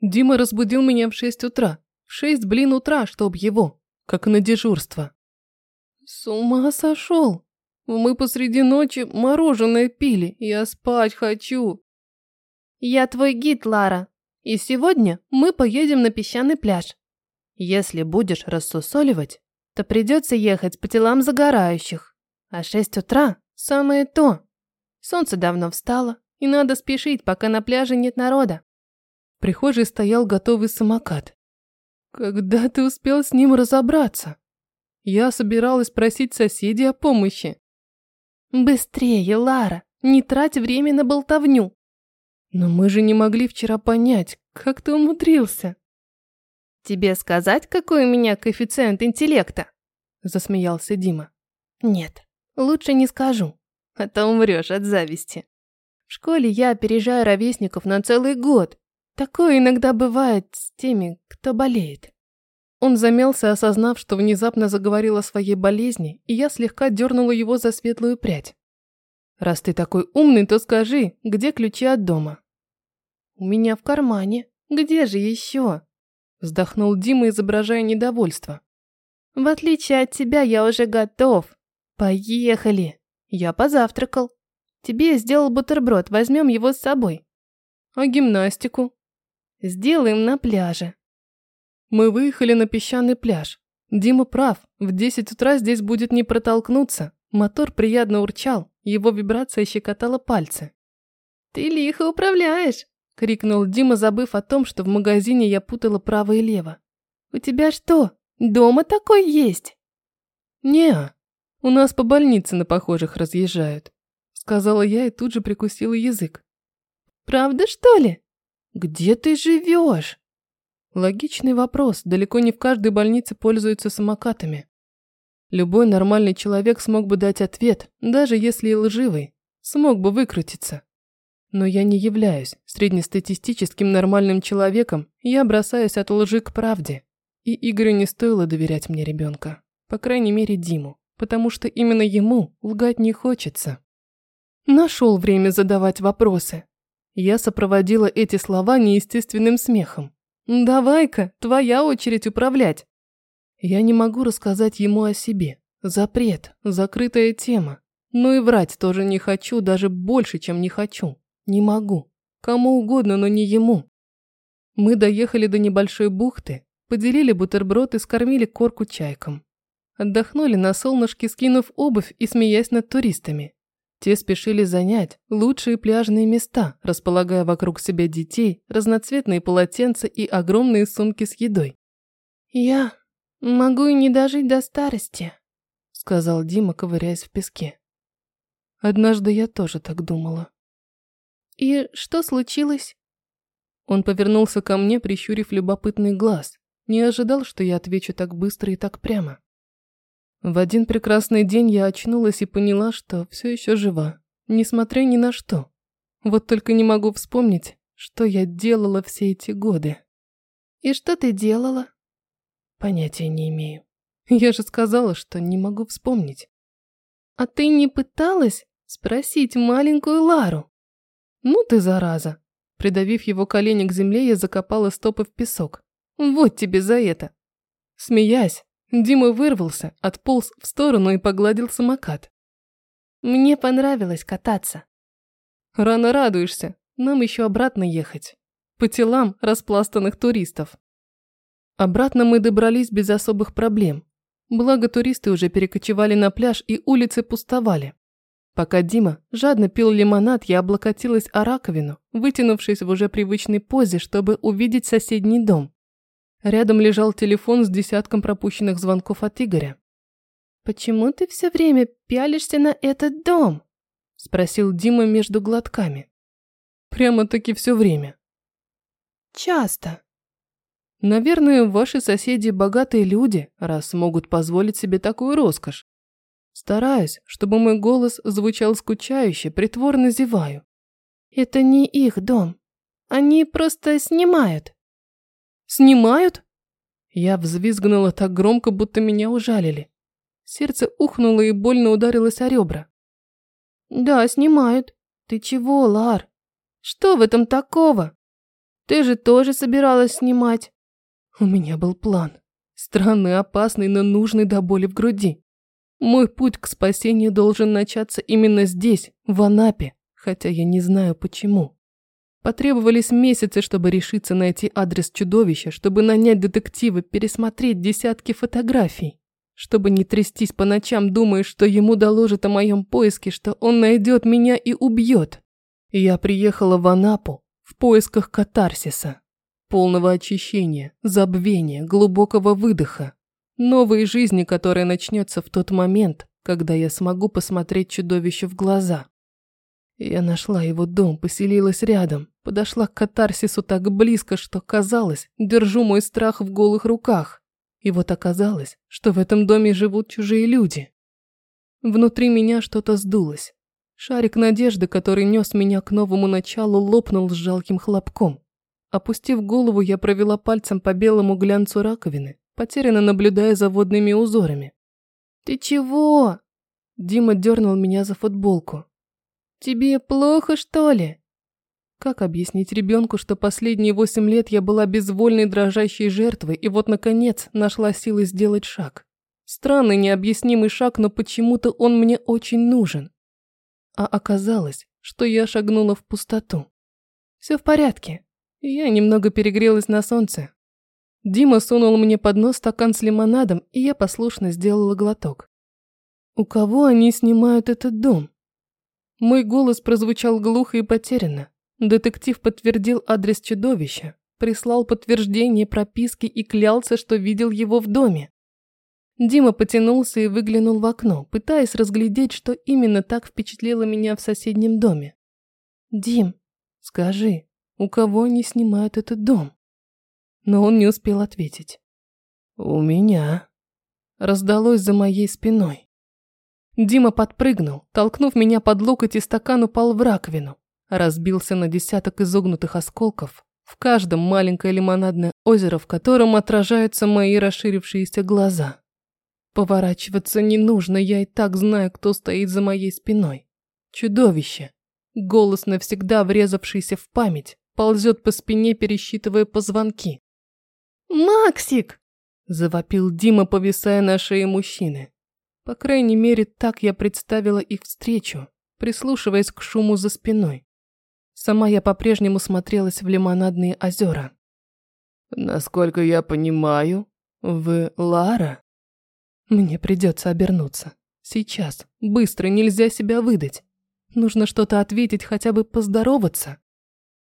Дима разбудил меня в шесть утра. В шесть, блин, утра, чтоб его. Как на дежурство. С ума сошел. Мы посреди ночи мороженое пили. Я спать хочу. Я твой гид, Лара. И сегодня мы поедем на песчаный пляж. Если будешь рассусоливать, то придется ехать по телам загорающих. А шесть утра – самое то. Солнце давно встало, и надо спешить, пока на пляже нет народа. Прихожей стоял готовый самокат. Когда ты успел с ним разобраться? Я собиралась просить соседей о помощи. Быстрее, Лара, не трать время на болтовню. Но мы же не могли вчера понять, как ты умудрился. Тебе сказать, какой у меня коэффициент интеллекта? Засмеялся Дима. Нет, лучше не скажу, а то умрешь от зависти. В школе я опережаю ровесников на целый год. Такое иногда бывает с теми, кто болеет. Он замялся, осознав, что внезапно заговорил о своей болезни, и я слегка дернула его за светлую прядь. «Раз ты такой умный, то скажи, где ключи от дома?» «У меня в кармане. Где же еще?» Вздохнул Дима, изображая недовольство. «В отличие от тебя, я уже готов. Поехали. Я позавтракал. Тебе я сделал бутерброд, возьмем его с собой». «А гимнастику?» «Сделаем на пляже». Мы выехали на песчаный пляж. Дима прав, в 10 утра здесь будет не протолкнуться. Мотор приятно урчал, его вибрация щекотала пальцы. «Ты лихо управляешь!» – крикнул Дима, забыв о том, что в магазине я путала право и лево. «У тебя что, дома такой есть?» «Не, у нас по больнице на похожих разъезжают», – сказала я и тут же прикусила язык. «Правда, что ли? Где ты живешь?» Логичный вопрос. Далеко не в каждой больнице пользуются самокатами. Любой нормальный человек смог бы дать ответ, даже если и лживый. Смог бы выкрутиться. Но я не являюсь среднестатистическим нормальным человеком, я бросаюсь от лжи к правде. И Игорю не стоило доверять мне ребенка. По крайней мере, Диму. Потому что именно ему лгать не хочется. Нашел время задавать вопросы. Я сопроводила эти слова неестественным смехом. «Давай-ка, твоя очередь управлять». Я не могу рассказать ему о себе. Запрет, закрытая тема. Но и врать тоже не хочу, даже больше, чем не хочу. Не могу. Кому угодно, но не ему. Мы доехали до небольшой бухты, поделили бутерброд и скормили корку чайкам. Отдохнули на солнышке, скинув обувь и смеясь над туристами. Те спешили занять лучшие пляжные места, располагая вокруг себя детей, разноцветные полотенца и огромные сумки с едой. «Я могу и не дожить до старости», — сказал Дима, ковыряясь в песке. Однажды я тоже так думала. «И что случилось?» Он повернулся ко мне, прищурив любопытный глаз. Не ожидал, что я отвечу так быстро и так прямо. В один прекрасный день я очнулась и поняла, что все еще жива, несмотря ни на что. Вот только не могу вспомнить, что я делала все эти годы. И что ты делала? Понятия не имею. Я же сказала, что не могу вспомнить. А ты не пыталась спросить маленькую Лару? Ну ты зараза. Придавив его колени к земле, я закопала стопы в песок. Вот тебе за это. Смеясь, Дима вырвался, отполз в сторону и погладил самокат. Мне понравилось кататься. Рано радуешься, нам еще обратно ехать. По телам распластанных туристов. Обратно мы добрались без особых проблем. Благо туристы уже перекочевали на пляж и улицы пустовали. Пока Дима жадно пил лимонад, я облокотилась о раковину, вытянувшись в уже привычной позе, чтобы увидеть соседний дом. Рядом лежал телефон с десятком пропущенных звонков от Игоря. «Почему ты все время пялишься на этот дом?» – спросил Дима между глотками. «Прямо-таки все время». «Часто». «Наверное, ваши соседи богатые люди, раз могут позволить себе такую роскошь. Стараюсь, чтобы мой голос звучал скучающе, притворно зеваю. Это не их дом. Они просто снимают. Снимают?» Я взвизгнула так громко, будто меня ужалили. Сердце ухнуло и больно ударилось о ребра. «Да, снимают. Ты чего, Лар? Что в этом такого?» Ты же тоже собиралась снимать. У меня был план. Странный, опасный, но нужный до боли в груди. Мой путь к спасению должен начаться именно здесь, в Анапе, хотя я не знаю почему. Потребовались месяцы, чтобы решиться найти адрес чудовища, чтобы нанять детектива, пересмотреть десятки фотографий, чтобы не трястись по ночам, думая, что ему доложат о моем поиске, что он найдет меня и убьет. Я приехала в Анапу в поисках катарсиса, полного очищения, забвения, глубокого выдоха, новой жизни, которая начнется в тот момент, когда я смогу посмотреть чудовищу в глаза. Я нашла его дом, поселилась рядом, подошла к катарсису так близко, что казалось, держу мой страх в голых руках. И вот оказалось, что в этом доме живут чужие люди. Внутри меня что-то сдулось. Шарик надежды, который нес меня к новому началу, лопнул с жалким хлопком. Опустив голову, я провела пальцем по белому глянцу раковины, потерянно наблюдая за водными узорами. «Ты чего?» Дима дернул меня за футболку. «Тебе плохо, что ли?» Как объяснить ребенку, что последние восемь лет я была безвольной дрожащей жертвой и вот, наконец, нашла силы сделать шаг? Странный, необъяснимый шаг, но почему-то он мне очень нужен. А оказалось, что я шагнула в пустоту. Все в порядке. Я немного перегрелась на солнце. Дима сунул мне под нос стакан с лимонадом, и я послушно сделала глоток. У кого они снимают этот дом? Мой голос прозвучал глухо и потерянно. Детектив подтвердил адрес чудовища, прислал подтверждение прописки и клялся, что видел его в доме. Дима потянулся и выглянул в окно, пытаясь разглядеть, что именно так впечатлило меня в соседнем доме. «Дим, скажи, у кого они снимают этот дом?» Но он не успел ответить. «У меня», раздалось за моей спиной. Дима подпрыгнул, толкнув меня под локоть и стакан упал в раковину. Разбился на десяток изогнутых осколков. В каждом маленькое лимонадное озеро, в котором отражаются мои расширившиеся глаза. Поворачиваться не нужно, я и так знаю, кто стоит за моей спиной. Чудовище. Голос, навсегда врезавшийся в память, ползет по спине, пересчитывая позвонки. «Максик!» – завопил Дима, повисая на шее мужчины. По крайней мере, так я представила их встречу, прислушиваясь к шуму за спиной. Сама я по-прежнему смотрелась в лимонадные озера. «Насколько я понимаю, вы Лара?» Мне придется обернуться. Сейчас. Быстро, нельзя себя выдать. Нужно что-то ответить, хотя бы поздороваться.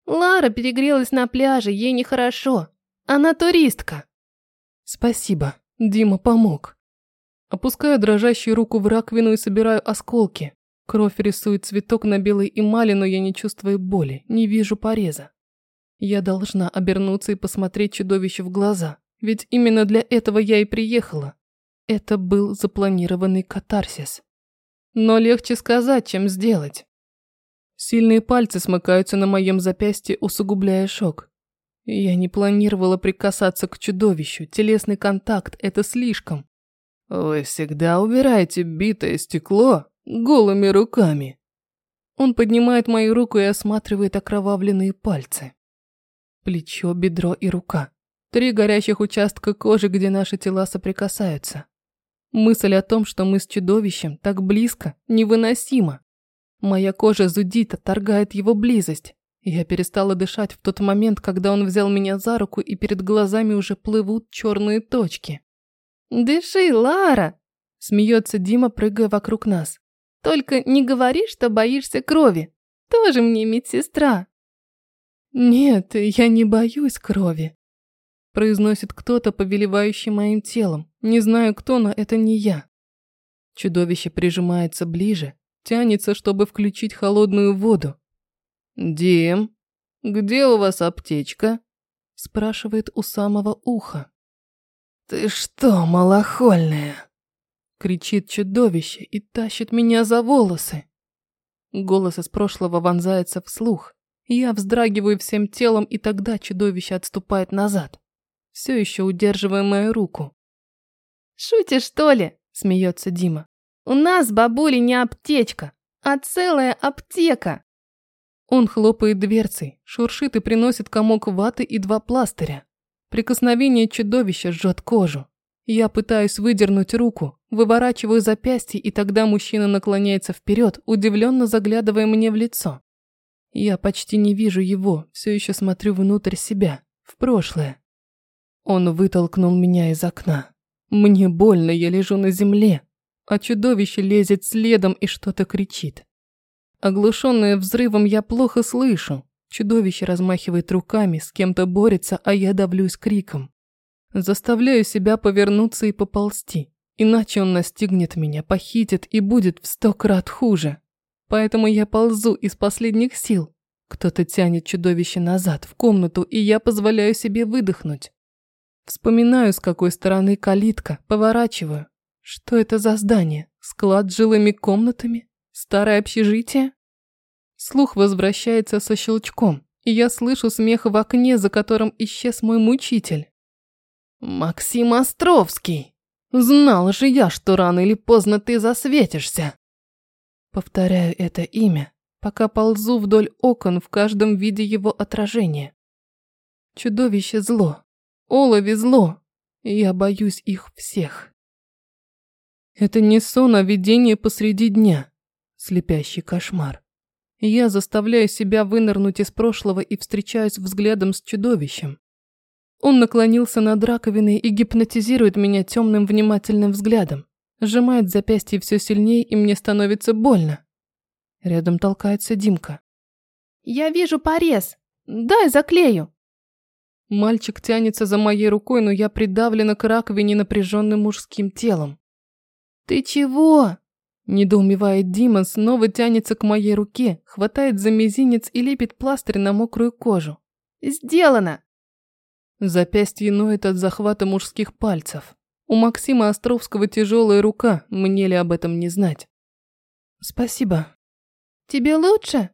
Лара перегрелась на пляже, ей нехорошо. Она туристка. Спасибо. Дима помог. Опускаю дрожащую руку в раковину и собираю осколки. Кровь рисует цветок на белой эмали, но я не чувствую боли, не вижу пореза. Я должна обернуться и посмотреть чудовище в глаза, ведь именно для этого я и приехала. Это был запланированный катарсис. Но легче сказать, чем сделать. Сильные пальцы смыкаются на моем запястье, усугубляя шок. Я не планировала прикасаться к чудовищу. Телесный контакт – это слишком. Вы всегда убираете битое стекло голыми руками. Он поднимает мою руку и осматривает окровавленные пальцы. Плечо, бедро и рука. Три горящих участка кожи, где наши тела соприкасаются. Мысль о том, что мы с чудовищем так близко, невыносима. Моя кожа зудит, отторгает его близость. Я перестала дышать в тот момент, когда он взял меня за руку, и перед глазами уже плывут черные точки. «Дыши, Лара!» – смеется Дима, прыгая вокруг нас. «Только не говори, что боишься крови. Тоже мне медсестра». «Нет, я не боюсь крови», – произносит кто-то, повелевающий моим телом. Не знаю кто, но это не я. Чудовище прижимается ближе, тянется, чтобы включить холодную воду. «Дим, где у вас аптечка?» спрашивает у самого уха. «Ты что, малохольная?» кричит чудовище и тащит меня за волосы. Голос из прошлого вонзается вслух. Я вздрагиваю всем телом, и тогда чудовище отступает назад, все еще удерживая мою руку. «Шутишь, что ли?» – смеется Дима. «У нас, бабули, не аптечка, а целая аптека!» Он хлопает дверцей, шуршит и приносит комок ваты и два пластыря. Прикосновение чудовища жжет кожу. Я пытаюсь выдернуть руку, выворачиваю запястье, и тогда мужчина наклоняется вперед, удивленно заглядывая мне в лицо. Я почти не вижу его, все еще смотрю внутрь себя, в прошлое. Он вытолкнул меня из окна. Мне больно, я лежу на земле, а чудовище лезет следом и что-то кричит. Оглушенная взрывом, я плохо слышу. Чудовище размахивает руками, с кем-то борется, а я давлюсь криком. Заставляю себя повернуться и поползти, иначе он настигнет меня, похитит и будет в сто крат хуже. Поэтому я ползу из последних сил. Кто-то тянет чудовище назад, в комнату, и я позволяю себе выдохнуть. Вспоминаю, с какой стороны калитка, поворачиваю. Что это за здание? Склад с жилыми комнатами? Старое общежитие? Слух возвращается со щелчком, и я слышу смех в окне, за которым исчез мой мучитель. «Максим Островский! Знал же я, что рано или поздно ты засветишься!» Повторяю это имя, пока ползу вдоль окон в каждом виде его отражения. Чудовище зло, олови зло, и я боюсь их всех. Это не сон, а видение посреди дня, слепящий кошмар. Я заставляю себя вынырнуть из прошлого и встречаюсь взглядом с чудовищем. Он наклонился над раковиной и гипнотизирует меня темным внимательным взглядом. Сжимает запястье все сильнее, и мне становится больно. Рядом толкается Димка. «Я вижу порез. Дай заклею». Мальчик тянется за моей рукой, но я придавлена к раковине напряженным мужским телом. «Ты чего?» Недоумевает Дима, снова тянется к моей руке, хватает за мизинец и лепит пластырь на мокрую кожу. «Сделано!» Запястье ноет от захвата мужских пальцев. У Максима Островского тяжелая рука, мне ли об этом не знать. Спасибо. Тебе лучше?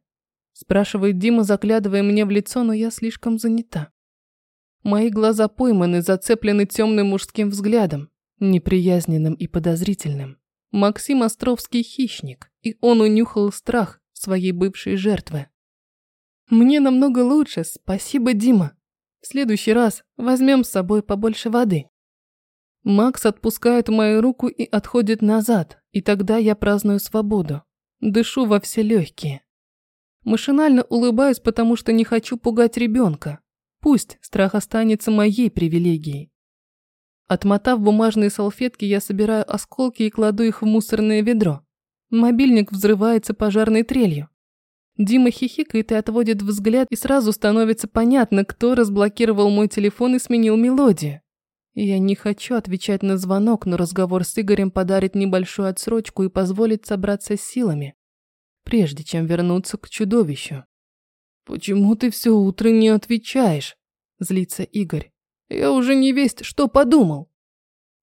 Спрашивает Дима, заглядывая мне в лицо, но я слишком занята. Мои глаза пойманы, зацеплены темным мужским взглядом, неприязненным и подозрительным. Максим Островский хищник, и он унюхал страх своей бывшей жертвы. Мне намного лучше, спасибо, Дима. В следующий раз возьмем с собой побольше воды. Макс отпускает мою руку и отходит назад, и тогда я праздную свободу. Дышу во все легкие. Машинально улыбаюсь, потому что не хочу пугать ребенка. Пусть страх останется моей привилегией. Отмотав бумажные салфетки, я собираю осколки и кладу их в мусорное ведро. Мобильник взрывается пожарной трелью. Дима хихикает и отводит взгляд, и сразу становится понятно, кто разблокировал мой телефон и сменил мелодию. Я не хочу отвечать на звонок, но разговор с Игорем подарит небольшую отсрочку и позволит собраться с силами, прежде чем вернуться к чудовищу. «Почему ты все утро не отвечаешь?» – злится Игорь. «Я уже не весть, что подумал».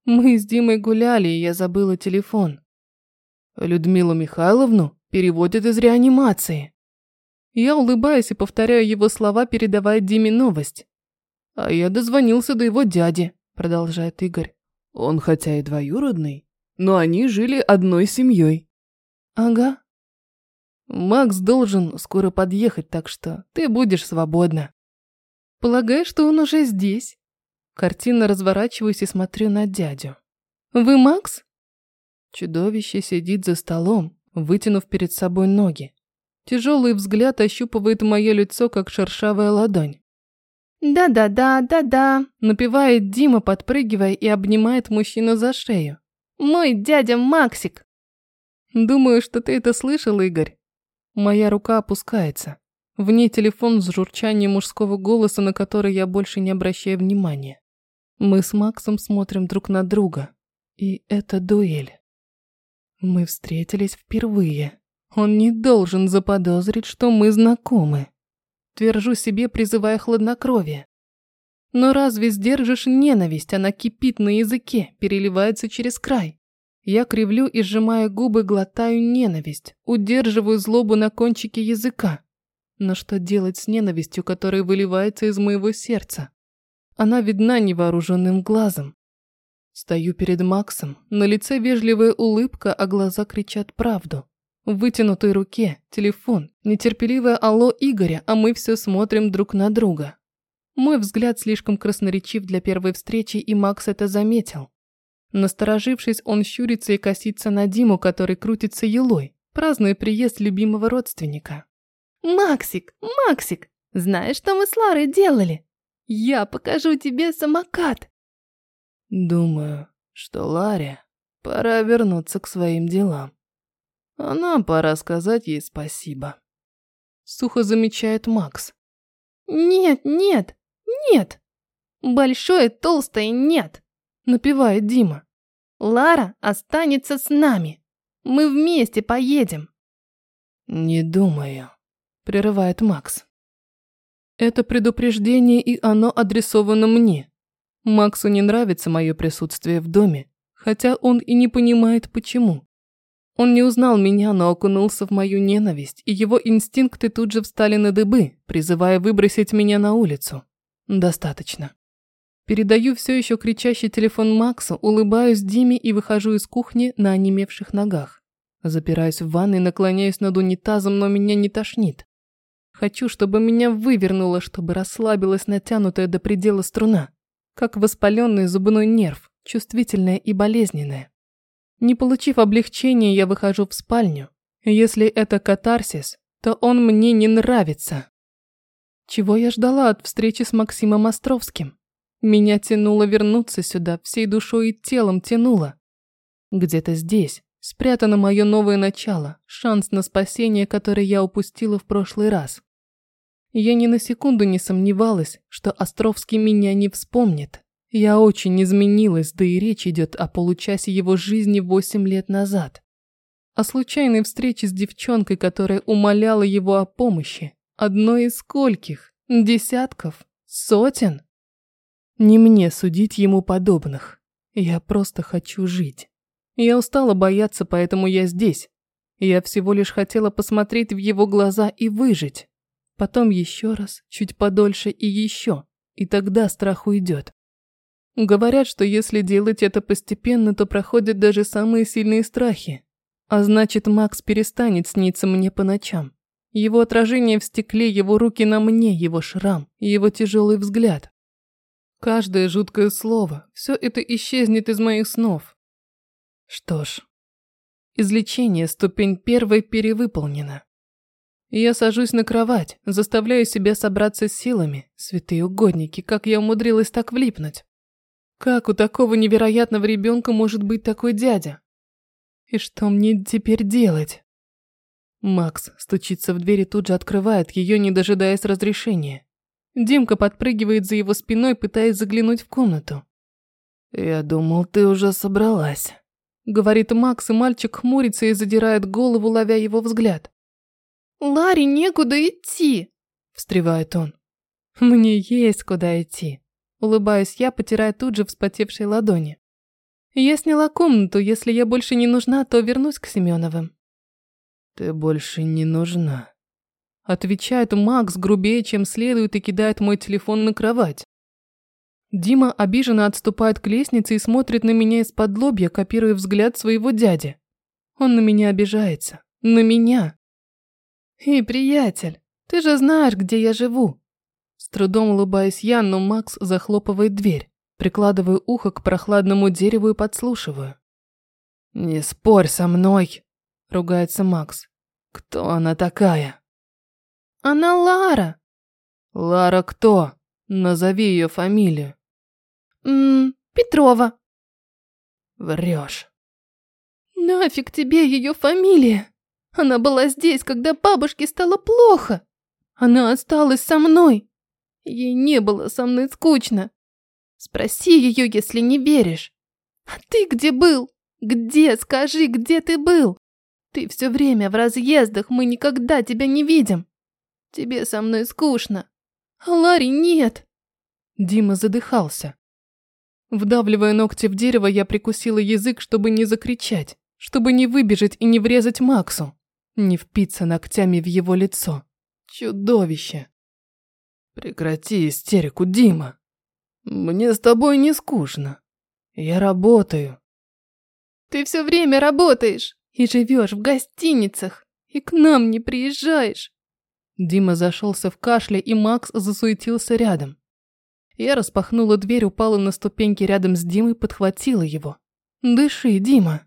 Мы с Димой гуляли, и я забыла телефон. Людмилу Михайловну переводят из реанимации. Я улыбаюсь и повторяю его слова, передавая Диме новость. А я дозвонился до его дяди, продолжает Игорь. Он хотя и двоюродный, но они жили одной семьей. Ага. Макс должен скоро подъехать, так что ты будешь свободна. Полагаю, что он уже здесь. Картинно разворачиваюсь и смотрю на дядю. Вы Макс? Чудовище сидит за столом, вытянув перед собой ноги. Тяжелый взгляд ощупывает мое лицо, как шершавая ладонь. «Да-да-да, да-да», – напевает Дима, подпрыгивая и обнимает мужчину за шею. «Мой дядя Максик!» «Думаю, что ты это слышал, Игорь?» Моя рука опускается. В ней телефон с журчанием мужского голоса, на который я больше не обращаю внимания. Мы с Максом смотрим друг на друга. И это дуэль. Мы встретились впервые. Он не должен заподозрить, что мы знакомы. Твержу себе, призывая хладнокровие. Но разве сдержишь ненависть? Она кипит на языке, переливается через край. Я кривлю и сжимая губы, глотаю ненависть, удерживаю злобу на кончике языка. Но что делать с ненавистью, которая выливается из моего сердца? Она видна невооруженным глазом. Стою перед Максом, на лице вежливая улыбка, а глаза кричат правду. В вытянутой руке телефон, нетерпеливое алло Игоря, а мы все смотрим друг на друга. Мой взгляд слишком красноречив для первой встречи, и Макс это заметил. Насторожившись, он щурится и косится на Диму, который крутится елой, празднуя приезд любимого родственника. «Максик, Максик, знаешь, что мы с Ларой делали? Я покажу тебе самокат!» «Думаю, что Ларе пора вернуться к своим делам. А нам пора сказать ей спасибо». Сухо замечает Макс. «Нет, нет, нет! Большое толстое нет!» Напевает Дима. Лара останется с нами. Мы вместе поедем. Не думаю, прерывает Макс. Это предупреждение, и оно адресовано мне. Максу не нравится мое присутствие в доме, хотя он и не понимает, почему. Он не узнал меня, но окунулся в мою ненависть, и его инстинкты тут же встали на дыбы, призывая выбросить меня на улицу. Достаточно. Передаю все еще кричащий телефон Максу, улыбаюсь Диме и выхожу из кухни на онемевших ногах. Запираюсь в ванной, наклоняюсь над унитазом, но меня не тошнит. Хочу, чтобы меня вывернуло, чтобы расслабилась натянутая до предела струна, как воспаленный зубной нерв, чувствительная и болезненная. Не получив облегчения, я выхожу в спальню. Если это катарсис, то он мне не нравится. Чего я ждала от встречи с Максимом Островским? Меня тянуло вернуться сюда, всей душой и телом тянуло. Где-то здесь спрятано мое новое начало, шанс на спасение, который я упустила в прошлый раз. Я ни на секунду не сомневалась, что Островский меня не вспомнит. Я очень изменилась, да и речь идет о получасе его жизни восемь лет назад. О случайной встрече с девчонкой, которая умоляла его о помощи. Одной из скольких? Десятков? Сотен? Не мне судить ему подобных. Я просто хочу жить. Я устала бояться, поэтому я здесь. Я всего лишь хотела посмотреть в его глаза и выжить. Потом еще раз, чуть подольше и еще. И тогда страх уйдет. Говорят, что если делать это постепенно, то проходят даже самые сильные страхи. А значит, Макс перестанет сниться мне по ночам. Его отражение в стекле, его руки на мне, его шрам, его тяжелый взгляд. Каждое жуткое слово, все это исчезнет из моих снов. Что ж, излечение ступень первой перевыполнена. Я сажусь на кровать, заставляю себя собраться с силами. Святые угодники, как я умудрилась так влипнуть. Как у такого невероятного ребенка может быть такой дядя? И что мне теперь делать? Макс стучится в дверь и тут же открывает ее, не дожидаясь разрешения. Димка подпрыгивает за его спиной, пытаясь заглянуть в комнату. «Я думал, ты уже собралась», — говорит Макс, и мальчик хмурится и задирает голову, ловя его взгляд. «Ларе некуда идти», — встревает он. «Мне есть куда идти», — улыбаюсь я, потирая тут же вспотевшие ладони. «Я сняла комнату, если я больше не нужна, то вернусь к Семеновым». «Ты больше не нужна», Отвечает Макс грубее, чем следует, и кидает мой телефон на кровать. Дима обиженно отступает к лестнице и смотрит на меня из-под лобья, копируя взгляд своего дяди. Он на меня обижается. На меня. «Эй, приятель, ты же знаешь, где я живу!» С трудом улыбаюсь я, но Макс захлопывает дверь. Прикладываю ухо к прохладному дереву и подслушиваю. «Не спорь со мной!» – ругается Макс. «Кто она такая?» Она Лара. Лара кто? Назови ее фамилию. Ммм, Петрова. Врешь. Нафиг тебе ее фамилия? Она была здесь, когда бабушке стало плохо. Она осталась со мной. Ей не было со мной скучно. Спроси ее, если не веришь. А ты где был? Где, скажи, где ты был? Ты все время в разъездах, мы никогда тебя не видим. Тебе со мной скучно. А Ларри нет. Дима задыхался. Вдавливая ногти в дерево, я прикусила язык, чтобы не закричать, чтобы не выбежать и не врезать Максу, не впиться ногтями в его лицо. Чудовище. Прекрати истерику, Дима. Мне с тобой не скучно. Я работаю. Ты все время работаешь. И живешь в гостиницах, и к нам не приезжаешь. Дима зашелся в кашле, и Макс засуетился рядом. Я распахнула дверь, упала на ступеньки рядом с Димой, подхватила его. «Дыши, Дима!»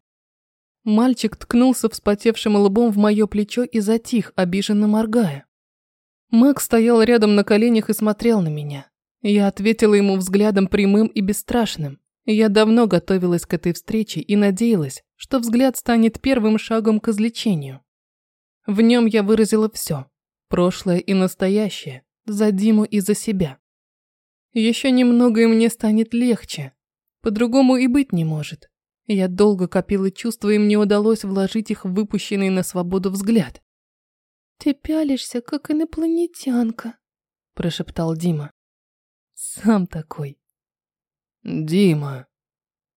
Мальчик ткнулся вспотевшим лбом в мое плечо и затих, обиженно моргая. Макс стоял рядом на коленях и смотрел на меня. Я ответила ему взглядом прямым и бесстрашным. Я давно готовилась к этой встрече и надеялась, что взгляд станет первым шагом к излечению. В нем я выразила все – прошлое и настоящее, за Диму и за себя. Еще немного и мне станет легче. По-другому и быть не может. Я долго копила чувства, и мне удалось вложить их в выпущенный на свободу взгляд. «Ты пялишься, как инопланетянка», – прошептал Дима. «Сам такой». «Дима».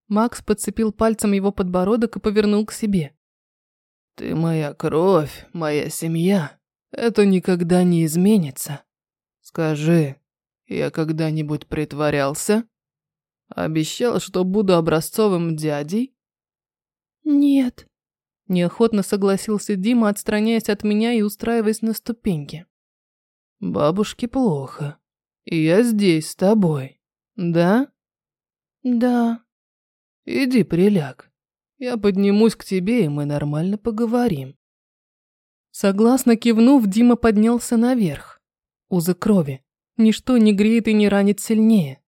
Макс подцепил пальцем его подбородок и повернул к себе. «Ты моя кровь, моя семья. Это никогда не изменится. Скажи, я когда-нибудь притворялся?» Обещал, что буду образцовым дядей? Нет. Неохотно согласился Дима, отстраняясь от меня и устраиваясь на ступеньке. Бабушке плохо. И я здесь с тобой. Да? Да. Иди приляг. Я поднимусь к тебе, и мы нормально поговорим. Согласно кивнув, Дима поднялся наверх. Узы крови. Ничто не греет и не ранит сильнее.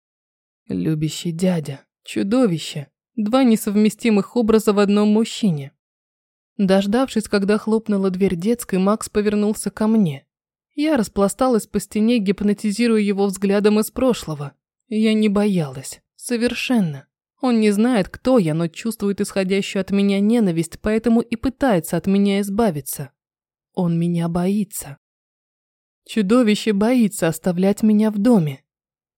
Любящий дядя, чудовище, два несовместимых образа в одном мужчине. Дождавшись, когда хлопнула дверь детской, Макс повернулся ко мне. Я распласталась по стене, гипнотизируя его взглядом из прошлого. Я не боялась. Совершенно. Он не знает, кто я, но чувствует исходящую от меня ненависть, поэтому и пытается от меня избавиться. Он меня боится. Чудовище боится оставлять меня в доме.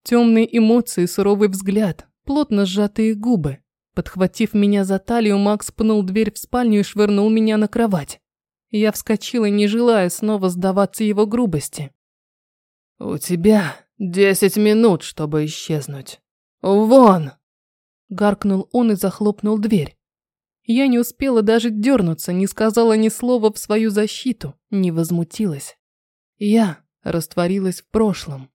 Темные эмоции, суровый взгляд, плотно сжатые губы. Подхватив меня за талию, Макс пнул дверь в спальню и швырнул меня на кровать. Я вскочила, не желая снова сдаваться его грубости. «У тебя десять минут, чтобы исчезнуть. Вон!» Гаркнул он и захлопнул дверь. Я не успела даже дернуться, не сказала ни слова в свою защиту, не возмутилась. Я растворилась в прошлом.